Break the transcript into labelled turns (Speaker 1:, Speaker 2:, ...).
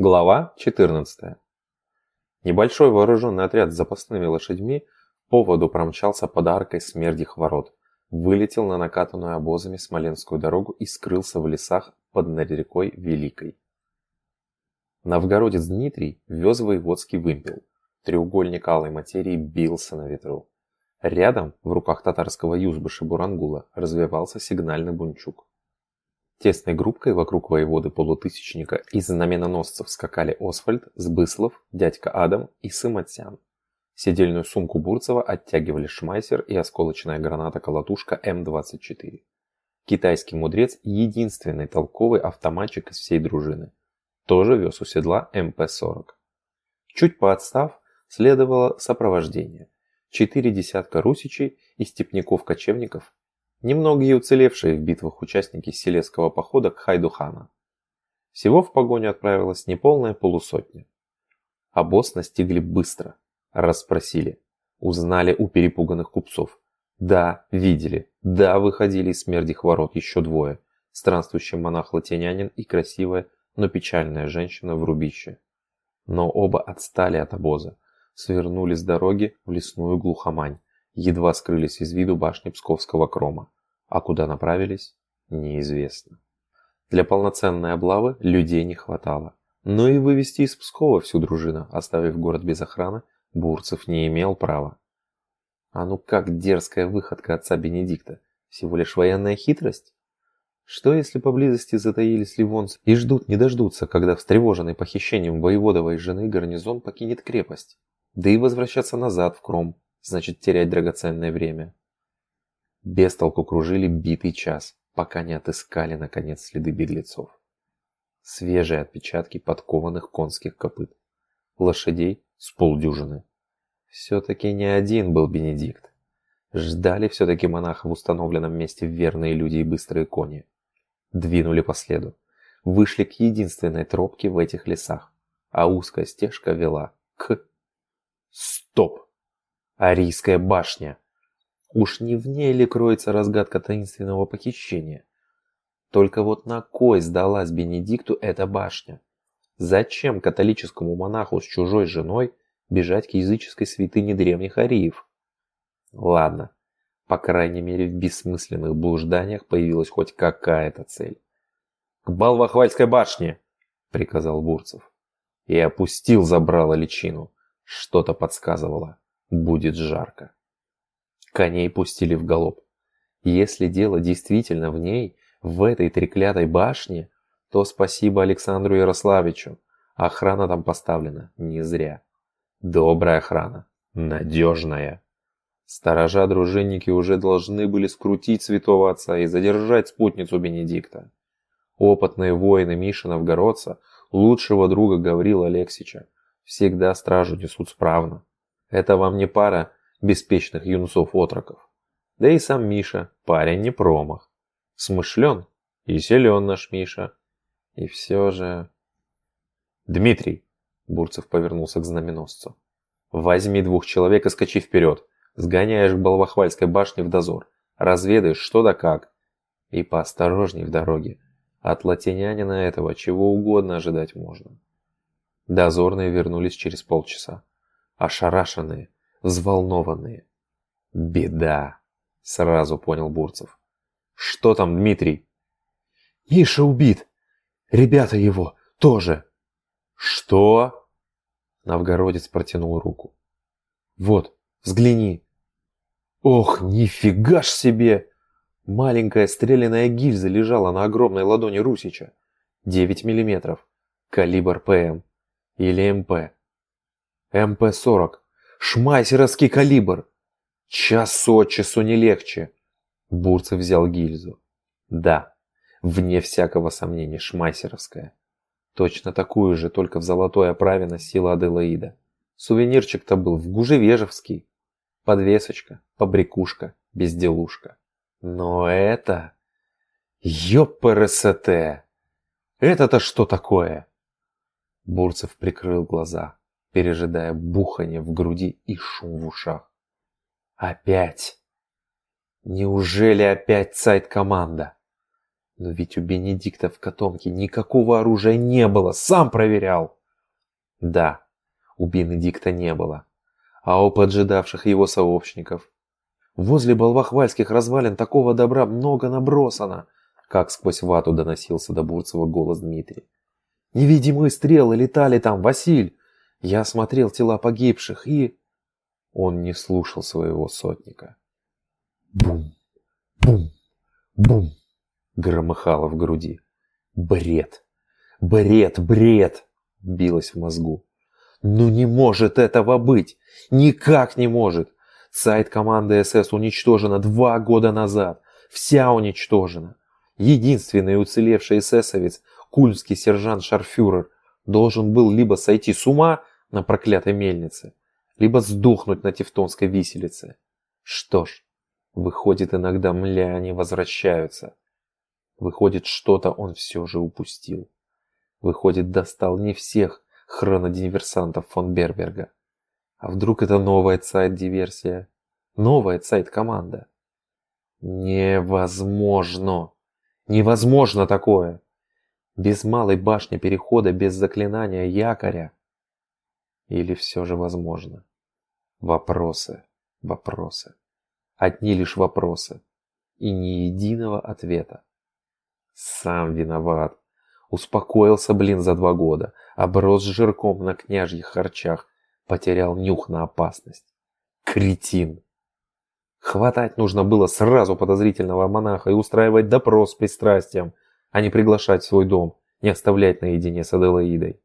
Speaker 1: Глава 14. Небольшой вооруженный отряд с запасными лошадьми по воду промчался под аркой смердих вылетел на накатанную обозами Смоленскую дорогу и скрылся в лесах под рекой Великой. Новгородец Дмитрий вез воеводский вымпел. Треугольник алой материи бился на ветру. Рядом, в руках татарского юзбыша Бурангула, развивался сигнальный бунчук. Тесной группкой вокруг воеводы полутысячника из знаменоносцев скакали Освальд, Сбыслов, дядька Адам и Сыматян. Седельную сумку Бурцева оттягивали Шмайсер и осколочная граната-колотушка М-24. Китайский мудрец – единственный толковый автоматчик из всей дружины. Тоже вез у седла МП-40. Чуть поотстав, следовало сопровождение. Четыре десятка русичей и степняков-кочевников Немногие уцелевшие в битвах участники Селесского похода к Хайдухана. Всего в погоню отправилась неполная полусотня. А босс настигли быстро. Расспросили. Узнали у перепуганных купцов. Да, видели. Да, выходили из смердих ворот еще двое. Странствующий монах-латинянин и красивая, но печальная женщина в рубище. Но оба отстали от обоза. Свернули с дороги в лесную глухомань едва скрылись из виду башни Псковского крома, а куда направились – неизвестно. Для полноценной облавы людей не хватало, но и вывести из Пскова всю дружину, оставив город без охраны, Бурцев не имел права. А ну как дерзкая выходка отца Бенедикта, всего лишь военная хитрость? Что если поблизости затаились ливонцы и ждут не дождутся, когда встревоженный похищением воеводовой жены гарнизон покинет крепость? Да и возвращаться назад в Кром значит терять драгоценное время. Без толку кружили битый час, пока не отыскали наконец следы беглецов. Свежие отпечатки подкованных конских копыт. Лошадей с полдюжины. Все-таки не один был Бенедикт. Ждали все-таки монаха в установленном месте верные люди и быстрые кони. Двинули по следу. Вышли к единственной тропке в этих лесах, а узкая стежка вела к... Стоп! Арийская башня. Уж не в ней ли кроется разгадка таинственного похищения? Только вот на кой сдалась Бенедикту эта башня? Зачем католическому монаху с чужой женой бежать к языческой святыне древних ариев? Ладно, по крайней мере в бессмысленных блужданиях появилась хоть какая-то цель. «К Балвахвальской башне!» — приказал Бурцев. И опустил забрало личину. Что-то подсказывало будет жарко. Коней пустили в галоп. Если дело действительно в ней, в этой треклятой башне, то спасибо Александру Ярославичу. Охрана там поставлена не зря. Добрая охрана, надежная. Сторожа дружинники уже должны были скрутить святого отца и задержать спутницу Бенедикта. Опытные воины Миши Новгородца, лучшего друга Гаврила Алексича, всегда стражу несут справно. Это вам не пара беспечных юнцов-отроков. Да и сам Миша, парень не промах. Смышлен и силен наш Миша. И все же... Дмитрий, Бурцев повернулся к знаменосцу. Возьми двух человек и скачи вперед. Сгоняешь к Балвахвальской башне в дозор. Разведаешь что да как. И поосторожней в дороге. От латинянина этого чего угодно ожидать можно. Дозорные вернулись через полчаса ошарашенные, взволнованные. Беда, сразу понял Бурцев. Что там, Дмитрий? Миша убит. Ребята его тоже. Что? Новгородец протянул руку. Вот, взгляни. Ох, нифига ж себе! Маленькая стреляная гильза лежала на огромной ладони Русича. 9 миллиметров. Калибр ПМ. Или МП. МП-40. Шмайсеровский калибр. Час от часу не легче. Бурцев взял гильзу. Да, вне всякого сомнения, шмайсеровская. Точно такую же, только в золотой оправе носила Аделаида. Сувенирчик-то был в Гужевежевский. Подвесочка, побрякушка, безделушка. Но это... Ёпрст! Это-то что такое? Бурцев прикрыл глаза пережидая бухание в груди и шум в ушах. Опять! Неужели опять сайт-команда? Но ведь у Бенедикта в котомке никакого оружия не было, сам проверял. Да, у Бенедикта не было. А у поджидавших его сообщников? Возле балвахвальских развалин такого добра много набросано, как сквозь вату доносился до Бурцева голос Дмитрия. Невидимые стрелы летали там, Василь. Я смотрел тела погибших и... Он не слушал своего сотника. Бум, бум, бум, громыхало в груди. Бред, бред, бред, билось в мозгу. Ну не может этого быть! Никак не может! Сайт команды СС уничтожена два года назад. Вся уничтожена. Единственный уцелевший эсэсовец, кульмский сержант Шарфюрер, должен был либо сойти с ума на проклятой мельнице, либо сдохнуть на Тевтонской виселице. Что ж, выходит, иногда мляне возвращаются. Выходит, что-то он все же упустил. Выходит, достал не всех хронодиверсантов фон Берберга. А вдруг это новая сайт-диверсия? Новая сайт-команда? Невозможно! Невозможно такое! Без малой башни перехода, без заклинания якоря. Или все же возможно? Вопросы, вопросы. Одни лишь вопросы. И ни единого ответа. Сам виноват. Успокоился, блин, за два года. Оброс жирком на княжьих харчах. Потерял нюх на опасность. Кретин. Хватать нужно было сразу подозрительного монаха и устраивать допрос с пристрастием, а не приглашать в свой дом, не оставлять наедине с Аделаидой.